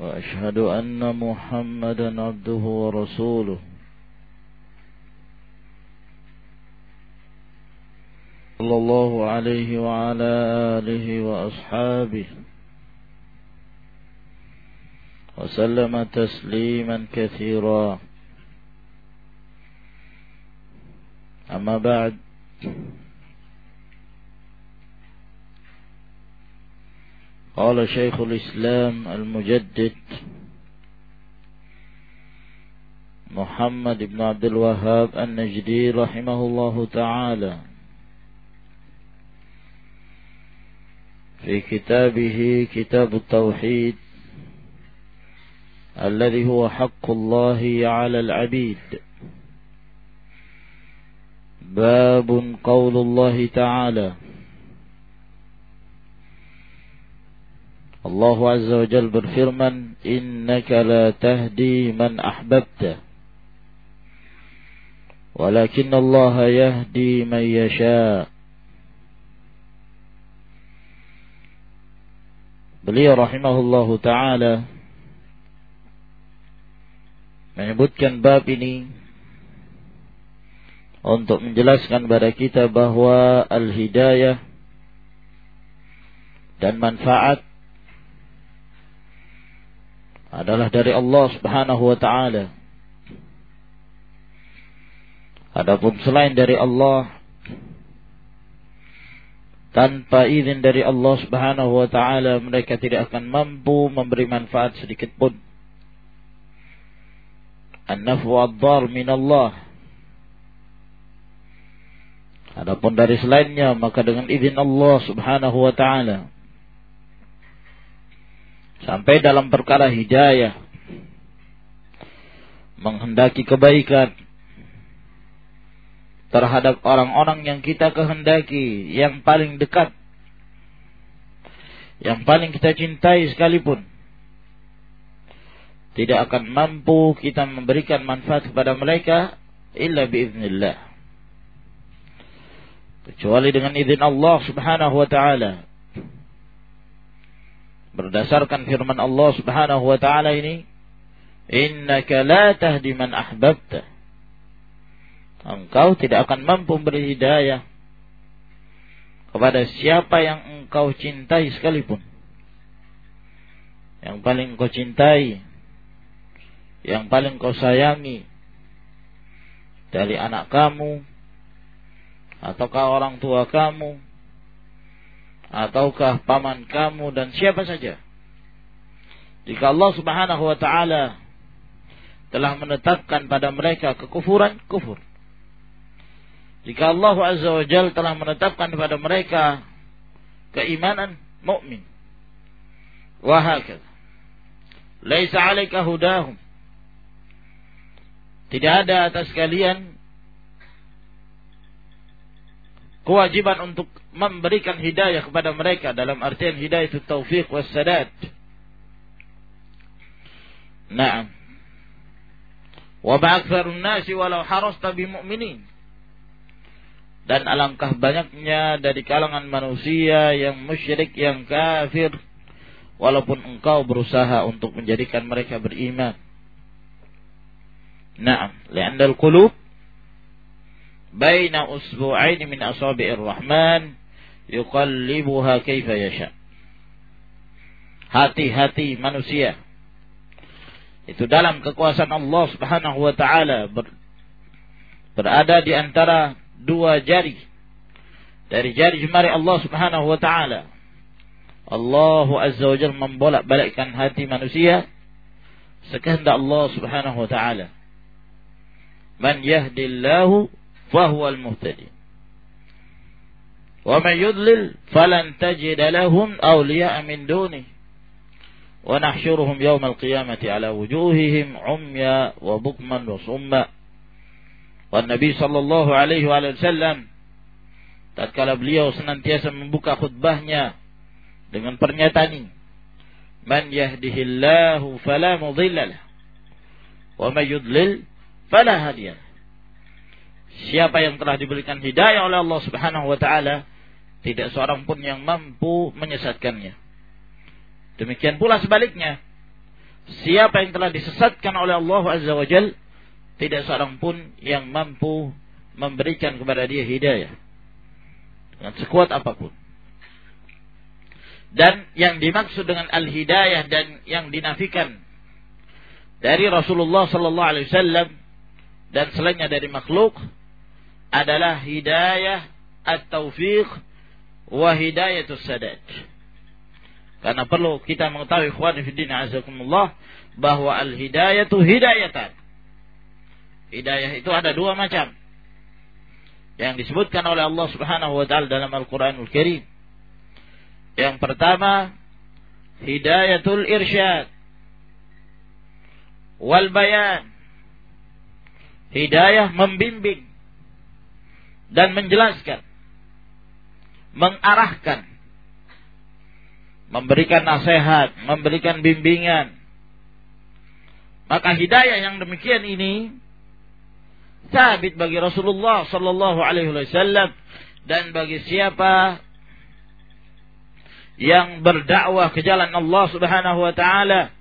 وأشهد أن محمدا عبده ورسوله. صلى الله عليه وعلى آله وأصحابه. وسلم تسليما كثيرا. أما بعد. قال شيخ الإسلام المجدد محمد بن عبد الوهاب النجدي رحمه الله تعالى في كتابه كتاب التوحيد الذي هو حق الله على العبيد. باب قول الله تعالى Allah Azza wa Jal berfirman, "Innaka la tahdi man ahbabta, walakin Allah yahdi man yasha." Beliau rahimahullahu taala menyebutkan bab ini untuk menjelaskan kepada kita bahwa al-hidayah dan manfaat adalah dari Allah Subhanahu wa taala. Adapun selain dari Allah tanpa izin dari Allah Subhanahu wa taala mereka tidak akan mampu memberi manfaat sedikit pun. An-naf'u ad-dar min Allah. Adapun dari selainnya maka dengan izin Allah Subhanahu wa taala sampai dalam perkara hidayah. Menghendaki kebaikan. Terhadap orang-orang yang kita kehendaki. Yang paling dekat. Yang paling kita cintai sekalipun. Tidak akan mampu kita memberikan manfaat kepada mereka illa biiznillah. Kecuali dengan izin Allah Subhanahu wa taala berdasarkan firman Allah Subhanahu wa taala ini innaka la tahdi man ahbabta. Engkau tidak akan mampu beri hidayah kepada siapa yang engkau cintai sekalipun. Yang paling engkau cintai yang paling kau sayangi dari anak kamu ataukah orang tua kamu ataukah paman kamu dan siapa saja. Jika Allah Subhanahu wa taala telah menetapkan pada mereka kekufuran, kufur. Jika Allah Azza wa Jal telah menetapkan pada mereka keimanan, mukmin. Wahakad. Laisa 'alaika hudahum. Tidak ada atas kalian kewajiban untuk memberikan hidayah kepada mereka dalam artian hidayah itu taufik was sadad. Naam. Wa ba'aktsarun nasi walau harasta bimu'minin. Dan alangkah banyaknya dari kalangan manusia yang musyrik, yang kafir, walaupun engkau berusaha untuk menjadikan mereka beriman. Naam, li'anna al-qulub baina usbu'aini min asabi'ir rahman yuqallibuha kaifa yasha. Hati-hati manusia itu dalam kekuasaan Allah Subhanahu wa taala ber, berada di antara dua jari dari jari jemari Allah Subhanahu wa taala. Allah Azza wa Jalla membolak-balikkan hati manusia sekehendak Allah Subhanahu wa taala. Man yahdillahu فهو المهتدي ومن يضلل فلن تجد لهم أولياء من دونه ونحشرهم يوم القيامة على وجوههم عميا وبكما وصما والنبي صلى الله عليه وسلم tatkala beliau senantiasa membuka khutbahnya dengan pernyataan ini man yahdihillahu fala mudhillalah wa may yudlil fala hadiyalah siapa yang telah diberikan hidayah oleh Allah Subhanahu wa taala tidak seorang pun yang mampu menyesatkannya Demikian pula sebaliknya. Siapa yang telah disesatkan oleh Allah Azza wa Jal, tidak seorang pun yang mampu memberikan kepada dia hidayah. Dengan sekuat apa pun. Dan yang dimaksud dengan al-hidayah dan yang dinafikan dari Rasulullah sallallahu alaihi wasallam dan selainnya dari makhluk adalah hidayah at-taufiq wa hidayatus sadad. Karena perlu kita mengetahui ikhwan din azakumullah bahwa al-hidayah itu hidayatan. Hidayah itu ada dua macam. Yang disebutkan oleh Allah Subhanahu wa taala dalam Al-Qur'anul Karim. Yang pertama hidayatul irsyad wal bayan. Hidayah membimbing dan menjelaskan, mengarahkan memberikan nasihat, memberikan bimbingan. Maka hidayah yang demikian ini sabit bagi Rasulullah sallallahu alaihi wasallam dan bagi siapa yang berdakwah ke jalan Allah Subhanahu wa taala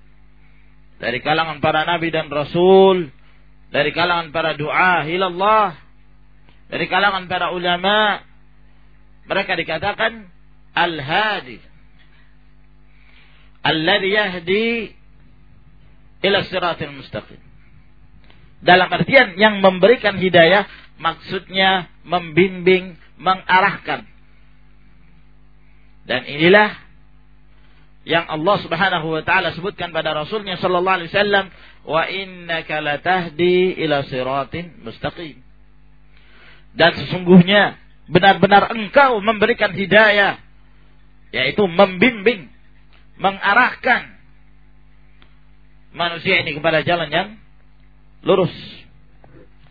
dari kalangan para nabi dan rasul, dari kalangan para doa ilallah, dari kalangan para ulama, mereka dikatakan al-hadi alladhi yahdi ila siratil mustaqim. Dalam artian yang memberikan hidayah maksudnya membimbing, mengarahkan. Dan inilah yang Allah Subhanahu wa taala sebutkan pada Rasulnya sallallahu alaihi wasallam, "Wa innaka latahdi ila siratin mustaqim." Dan sesungguhnya benar-benar engkau memberikan hidayah yaitu membimbing mengarahkan manusia ini kepada jalan yang lurus.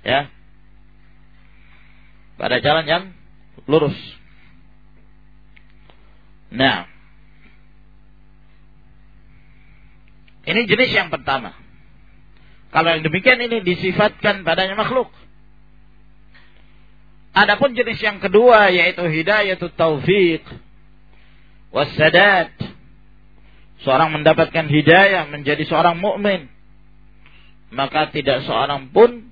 Ya. Pada jalan yang lurus. Nah. Ini jenis yang pertama. Kalau yang demikian ini disifatkan padanya makhluk. Adapun jenis yang kedua yaitu hidayatut taufik wassadat seorang mendapatkan hidayah menjadi seorang mukmin, maka tidak seorang pun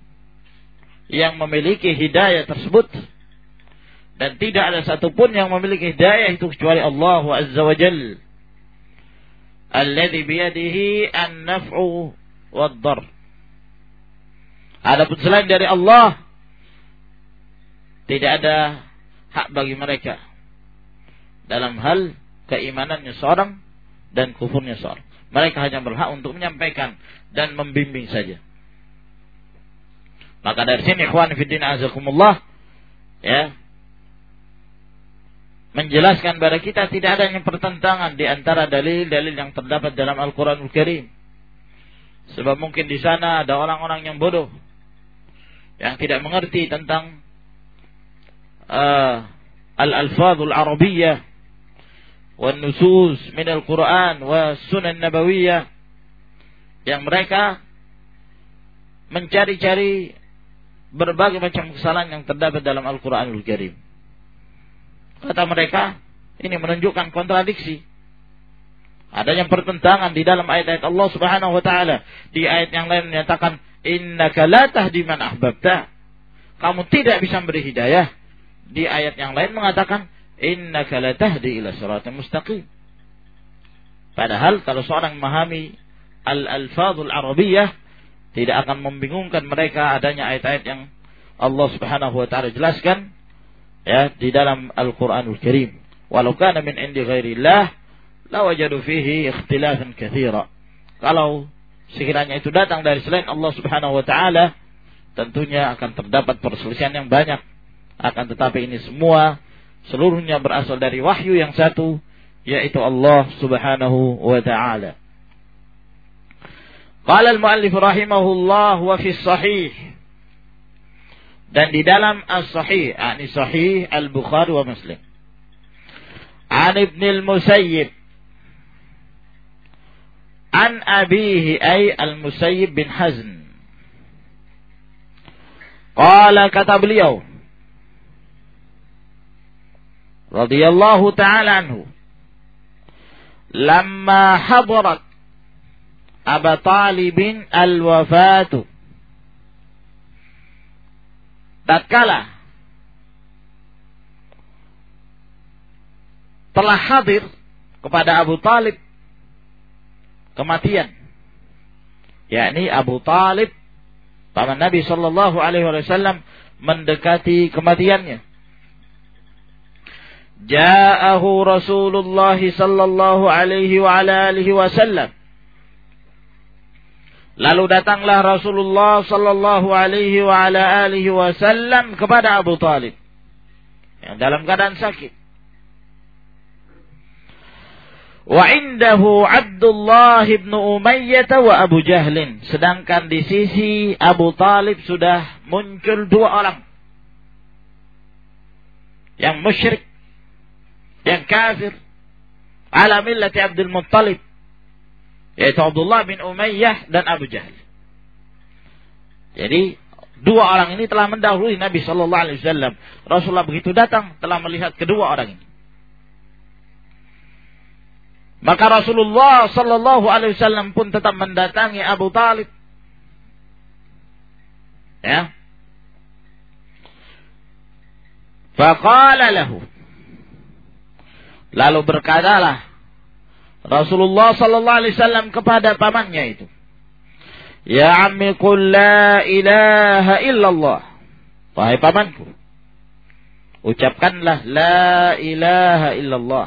yang memiliki hidayah tersebut. Dan tidak ada satupun yang memiliki hidayah itu kecuali Allah Azza wa Jal. Alladhi biyadihi an-naf'u wad-dar. Adapun selain dari Allah tidak ada hak bagi mereka dalam hal keimanannya seorang dan kufurnya seorang. Mereka hanya berhak untuk menyampaikan dan membimbing saja. Maka dari sini ikhwan fiddin azakumullah ya menjelaskan kepada kita tidak adanya pertentangan di antara dalil-dalil yang terdapat dalam Al-Qur'anul Karim. Sebab mungkin di sana ada orang-orang yang bodoh yang tidak mengerti tentang uh, al-alfadul arabiyyah wa nusus min al-Quran wa sunan nabawiyah yang mereka mencari-cari berbagai macam kesalahan yang terdapat dalam Al-Qur'anul Karim. Kata mereka, ini menunjukkan kontradiksi. Adanya pertentangan di dalam ayat-ayat Allah Subhanahu wa taala. Di ayat yang lain menyatakan innaka la tahdi man ahbabta. Kamu tidak bisa memberi hidayah di ayat yang lain mengatakan innaka latahdi ila siratal mustaqim. Padahal kalau seorang memahami al-alfadhul arabiyyah tidak akan membingungkan mereka adanya ayat-ayat yang Allah Subhanahu wa taala jelaskan ya di dalam Al-Qur'anul Karim. Walau kana min indi ghairillah lawajadu fihi ikhtilafan katsira. Kalau sekiranya itu datang dari selain Allah Subhanahu wa taala tentunya akan terdapat perselisihan yang banyak. Akan tetapi ini semua seluruhnya berasal dari wahyu yang satu yaitu Allah Subhanahu wa taala. Qala al-muallif rahimahullah wa fi sahih dan di dalam as-sahih, yakni sahih al-Bukhari wa Muslim. An Ibn al-Musayyib an abihi ay al-Musayyib bin Hazn. Qala kata beliau radhiyallahu taala anhu. Lamma hadarat Aba Talibin al-wafatu. Tatkala telah hadir kepada Abu Talib kematian yakni Abu Talib paman Nabi Shallallahu Alaihi Wasallam mendekati kematiannya Ja'ahu Rasulullah sallallahu alaihi wa ala alihi wasallam Lalu datanglah Rasulullah sallallahu alaihi wa ala alihi wasallam kepada Abu Talib yang dalam keadaan sakit. Wa indahu Abdullah bin Umayyah wa Abu Jahlin. Sedangkan di sisi Abu Talib sudah muncul dua orang. Yang musyrik. Yang kafir. Ala millati Abdul Muttalib yaitu Abdullah bin Umayyah dan Abu Jahal. Jadi dua orang ini telah mendahului Nabi Shallallahu Alaihi Wasallam. Rasulullah begitu datang telah melihat kedua orang ini. Maka Rasulullah Shallallahu Alaihi Wasallam pun tetap mendatangi Abu Talib. Ya. Faqala lahu. Lalu berkatalah Rasulullah sallallahu alaihi wasallam kepada pamannya itu. Ya ammi qul la ilaha illallah. Wahai pamanku, ucapkanlah la ilaha illallah.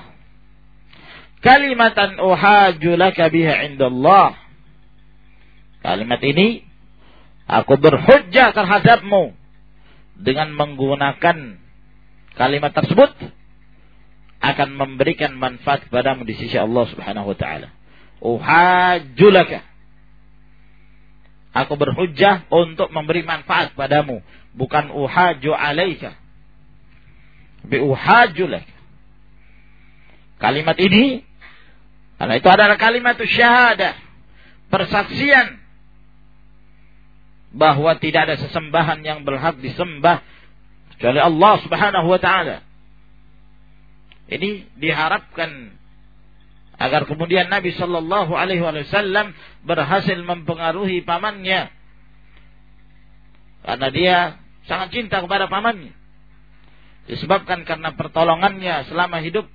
Kalimatan uhaju laka biha indallah. Kalimat ini aku berhujjah terhadapmu dengan menggunakan kalimat tersebut akan memberikan manfaat kepadamu di sisi Allah Subhanahu wa taala. Uhajjulaka. Aku berhujjah untuk memberi manfaat padamu, bukan uhaju alaika. Bi uhajjulaka. Kalimat ini karena itu adalah kalimat syahadah, persaksian bahwa tidak ada sesembahan yang berhak disembah kecuali Allah Subhanahu wa taala ini diharapkan agar kemudian Nabi Shallallahu Alaihi Wasallam berhasil mempengaruhi pamannya. Karena dia sangat cinta kepada pamannya. Disebabkan karena pertolongannya selama hidup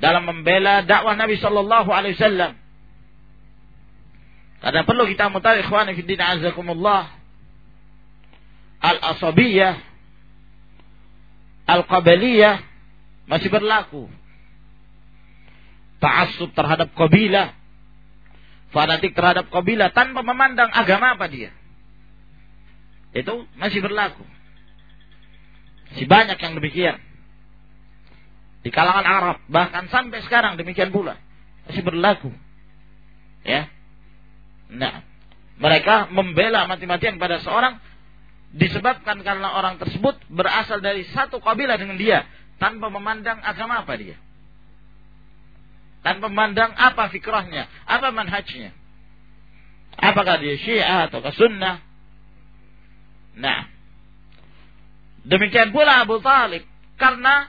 dalam membela dakwah Nabi Shallallahu Alaihi Wasallam. Karena perlu kita mutar ikhwan fillah azakumullah al asabiyah al qabaliyah masih berlaku. Ta'assub terhadap kabilah. Fanatik terhadap kabilah tanpa memandang agama apa dia. Itu masih berlaku. Si banyak yang demikian. Di kalangan Arab. Bahkan sampai sekarang demikian pula. Masih berlaku. Ya. Nah. Mereka membela mati-matian pada seorang disebabkan karena orang tersebut berasal dari satu kabilah dengan dia tanpa memandang agama apa dia. Tanpa memandang apa fikrahnya, apa manhajnya. Apakah dia syiah atau sunnah. Nah. Demikian pula Abu Talib. Karena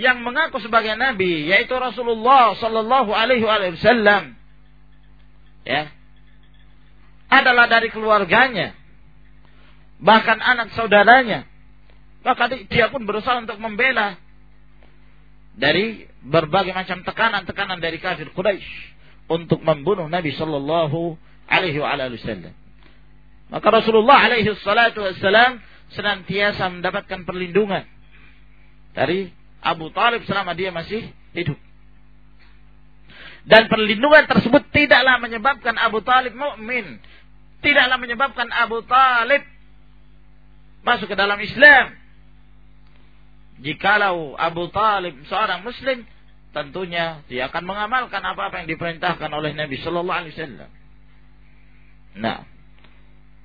yang mengaku sebagai nabi yaitu Rasulullah sallallahu alaihi wasallam ya adalah dari keluarganya bahkan anak saudaranya maka dia pun berusaha untuk membela dari berbagai macam tekanan-tekanan dari kafir Quraisy untuk membunuh Nabi Shallallahu Alaihi Wasallam. Maka Rasulullah Alaihi Wasallam senantiasa mendapatkan perlindungan dari Abu Talib selama dia masih hidup. Dan perlindungan tersebut tidaklah menyebabkan Abu Talib mukmin, tidaklah menyebabkan Abu Talib masuk ke dalam Islam jikalau Abu Talib seorang muslim tentunya dia akan mengamalkan apa-apa yang diperintahkan oleh Nabi Shallallahu Alaihi Wasallam. Nah,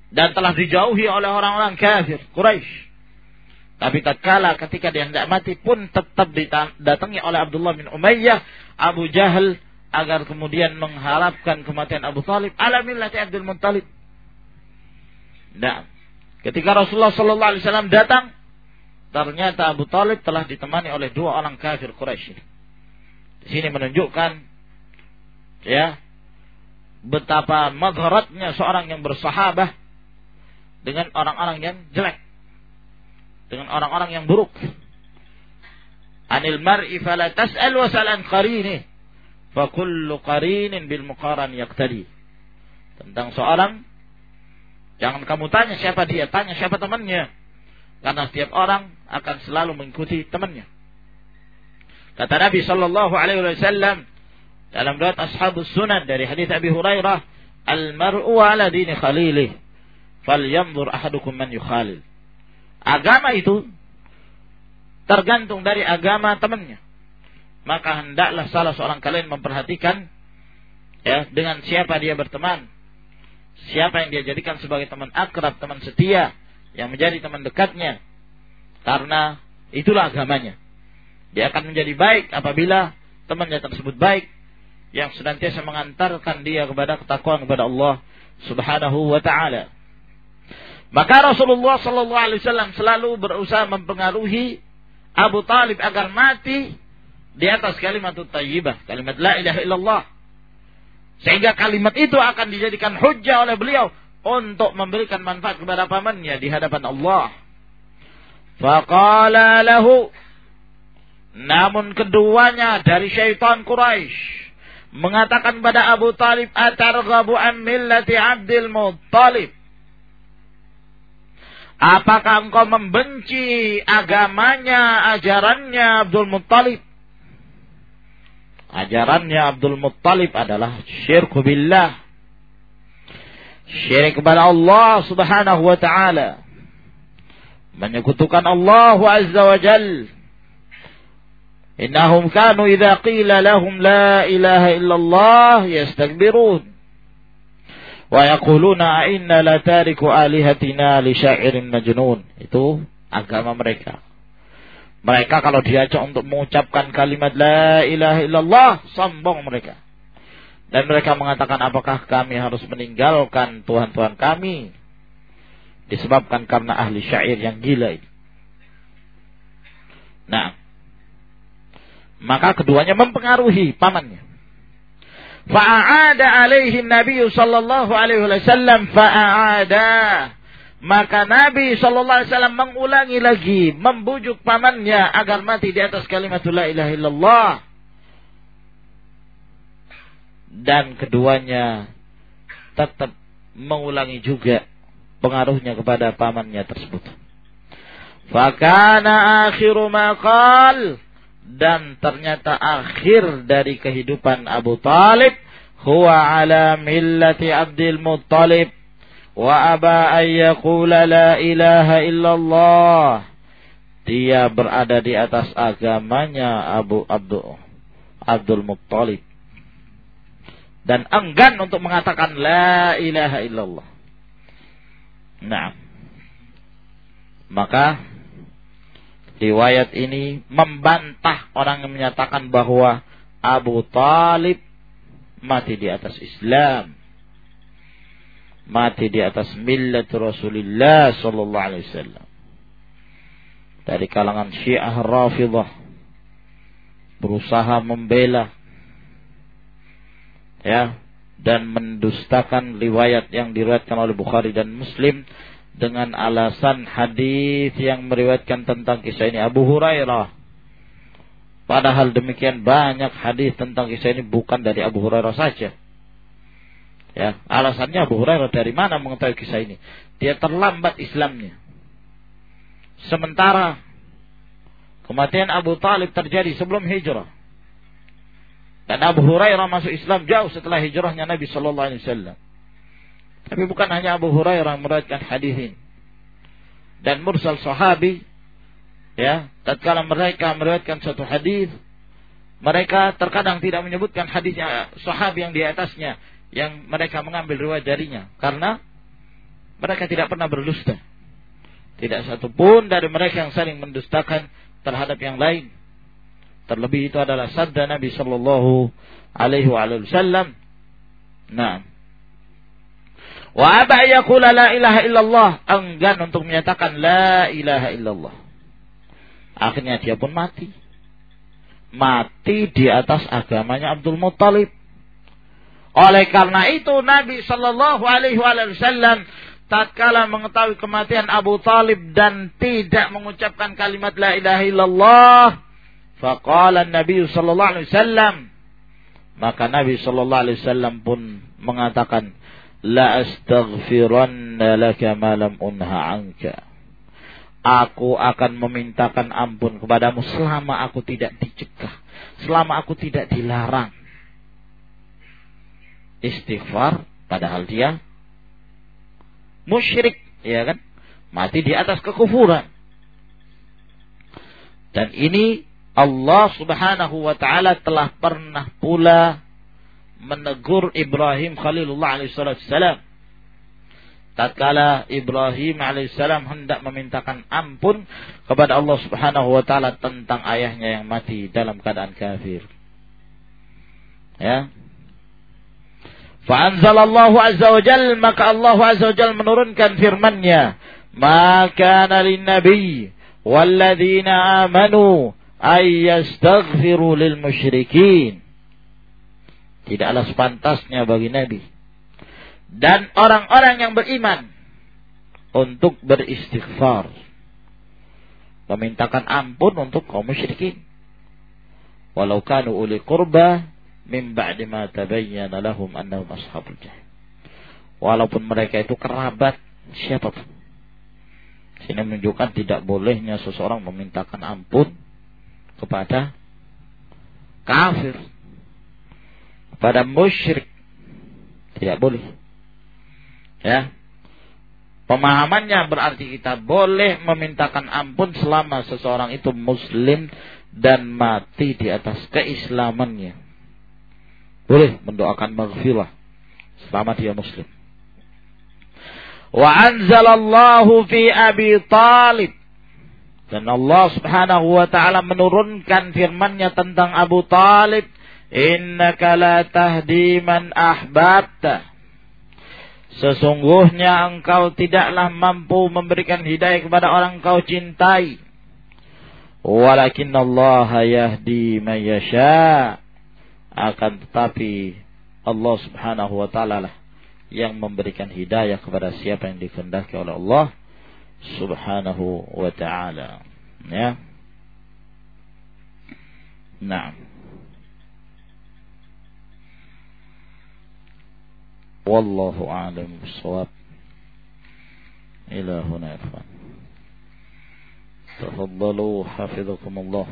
dan telah dijauhi oleh orang-orang kafir Quraisy. Tapi tatkala ketika dia hendak mati pun tetap didatangi oleh Abdullah bin Umayyah, Abu Jahal agar kemudian mengharapkan kematian Abu Talib ala millati Abdul Muttalib. Nah, ketika Rasulullah sallallahu alaihi wasallam datang, ternyata Abu Talib telah ditemani oleh dua orang kafir Quraisy. Di sini menunjukkan ya betapa madharatnya seorang yang bersahabah dengan orang-orang yang jelek. Dengan orang-orang yang buruk. Anil mar'i fala tas'al wa sal'an qarini. Fa kullu qarinin bil muqaran yaqtadi. Tentang seorang jangan kamu tanya siapa dia, tanya siapa temannya. Karena setiap orang akan selalu mengikuti temannya. Kata Nabi sallallahu alaihi wasallam dalam riwayat Ashabus Sunan dari hadis Abi Hurairah, "Al-mar'u ala dini khalilih, falyanzur ahadukum man yukhalil." Agama itu tergantung dari agama temannya. Maka hendaklah salah seorang kalian memperhatikan ya dengan siapa dia berteman. Siapa yang dia jadikan sebagai teman akrab, teman setia, yang menjadi teman dekatnya. Karena itulah agamanya. Dia akan menjadi baik apabila temannya tersebut baik yang senantiasa mengantarkan dia kepada ketakwaan kepada Allah Subhanahu wa taala. Maka Rasulullah sallallahu alaihi wasallam selalu berusaha mempengaruhi Abu Talib agar mati di atas kalimat thayyibah, kalimat la ilaha illallah. Sehingga kalimat itu akan dijadikan hujjah oleh beliau untuk memberikan manfaat kepada pamannya di hadapan Allah. Faqala lahu namun keduanya dari syaitan Quraisy mengatakan pada Abu Talib atarghabu an millati Abdul Muttalib Apakah engkau membenci agamanya, ajarannya Abdul Muttalib? Ajarannya Abdul Muttalib adalah syirku billah syirik kepada Allah Subhanahu wa taala, menyekutukan Allah Azza wa Jal. Innahum kanu idha qila lahum la ilaha illallah yastakbirun wa yakuluna a'inna la tariku alihatina li syairin majnun. Itu agama mereka. Mereka kalau diajak untuk mengucapkan kalimat la ilaha illallah, sombong mereka dan mereka mengatakan apakah kami harus meninggalkan Tuhan-Tuhan kami disebabkan karena ahli syair yang gila ini nah maka keduanya mempengaruhi pamannya. Fa'ada alaihi Nabi sallallahu alaihi wasallam fa'ada. Maka Nabi sallallahu alaihi wasallam mengulangi lagi, membujuk pamannya agar mati di atas kalimat la ilaha illallah. Dan keduanya tetap mengulangi juga pengaruhnya kepada pamannya tersebut. Fakana akhiru maqal. Dan ternyata akhir dari kehidupan Abu Talib huwa ala millati Abdul Muttalib wa aba an yaqula la ilaha illallah. Dia berada di atas agamanya Abu Abdul Abdul Muttalib dan enggan untuk mengatakan la ilaha illallah. Nah, maka riwayat ini membantah orang yang menyatakan bahwa Abu Talib mati di atas Islam. Mati di atas millat Rasulullah sallallahu alaihi wasallam. Dari kalangan Syiah Rafidah berusaha membela ya dan mendustakan riwayat yang diriwayatkan oleh Bukhari dan Muslim dengan alasan hadis yang meriwayatkan tentang kisah ini Abu Hurairah. Padahal demikian banyak hadis tentang kisah ini bukan dari Abu Hurairah saja. Ya, alasannya Abu Hurairah dari mana mengetahui kisah ini? Dia terlambat Islamnya. Sementara kematian Abu Talib terjadi sebelum hijrah. Dan Abu Hurairah masuk Islam jauh setelah hijrahnya Nabi Shallallahu Alaihi Wasallam. Tapi bukan hanya Abu Hurairah meriwayatkan hadis ini. Dan mursal sahabi ya, tatkala mereka meriwayatkan suatu hadis, Mereka terkadang tidak menyebutkan hadisnya sahabat yang di atasnya yang mereka mengambil riwayat darinya karena mereka tidak pernah berdusta. Tidak satu pun dari mereka yang saling mendustakan terhadap yang lain. Terlebih itu adalah sabda Nabi Shallallahu Alaihi Wasallam. Nah, wa aba yaqula la ilaha illallah enggan untuk menyatakan la ilaha illallah. Akhirnya dia pun mati. Mati di atas agamanya Abdul Muttalib. Oleh karena itu Nabi Shallallahu Alaihi Wasallam tatkala mengetahui kematian Abu Talib dan tidak mengucapkan kalimat la ilaha illallah, faqala Nabi Shallallahu Alaihi Wasallam maka Nabi Shallallahu Alaihi Wasallam pun mengatakan la astaghfiranna laka ma lam unha anka aku akan memintakan ampun kepadamu selama aku tidak dicegah, selama aku tidak dilarang. Istighfar padahal dia musyrik, ya kan? Mati di atas kekufuran. Dan ini Allah Subhanahu wa taala telah pernah pula menegur Ibrahim Khalilullah alaihi salam tatkala Ibrahim alaihissalam hendak memintakan ampun kepada Allah Subhanahu wa taala tentang ayahnya yang mati dalam keadaan kafir. Ya. Fa'anzalallahu azza wa jal, maka Allah azza wa jal menurunkan firman-Nya, "Ma kana lin-nabi walladzina amanu ay yastaghfiru lil musyrikin." Tidaklah sepantasnya bagi nabi. Dan orang-orang yang beriman untuk beristighfar. Memintakan ampun untuk kaum musyrikin. Walau kanu uli qurba min ba'di ma tabayyana lahum annahum ashabul jahim. Walaupun mereka itu kerabat siapa pun. Sini menunjukkan tidak bolehnya seseorang memintakan ampun kepada kafir kepada musyrik tidak boleh Ya. Pemahamannya berarti kita boleh memintakan ampun selama seseorang itu muslim dan mati di atas keislamannya. Boleh mendoakan maghfirah selama dia muslim. Wa anzalallahu fi Abi Talib dan Allah Subhanahu wa taala menurunkan firman-Nya tentang Abu Talib, "Innaka la tahdi man ahbabta." Sesungguhnya engkau tidaklah mampu memberikan hidayah kepada orang kau cintai. Walakin Allah yahdi man yasha. Akan tetapi Allah subhanahu wa ta'ala lah yang memberikan hidayah kepada siapa yang dikehendaki oleh Allah subhanahu wa ta'ala ya nah wallahu a'lam bisawab ila huna ikhwan تفضلوا حفظكم الله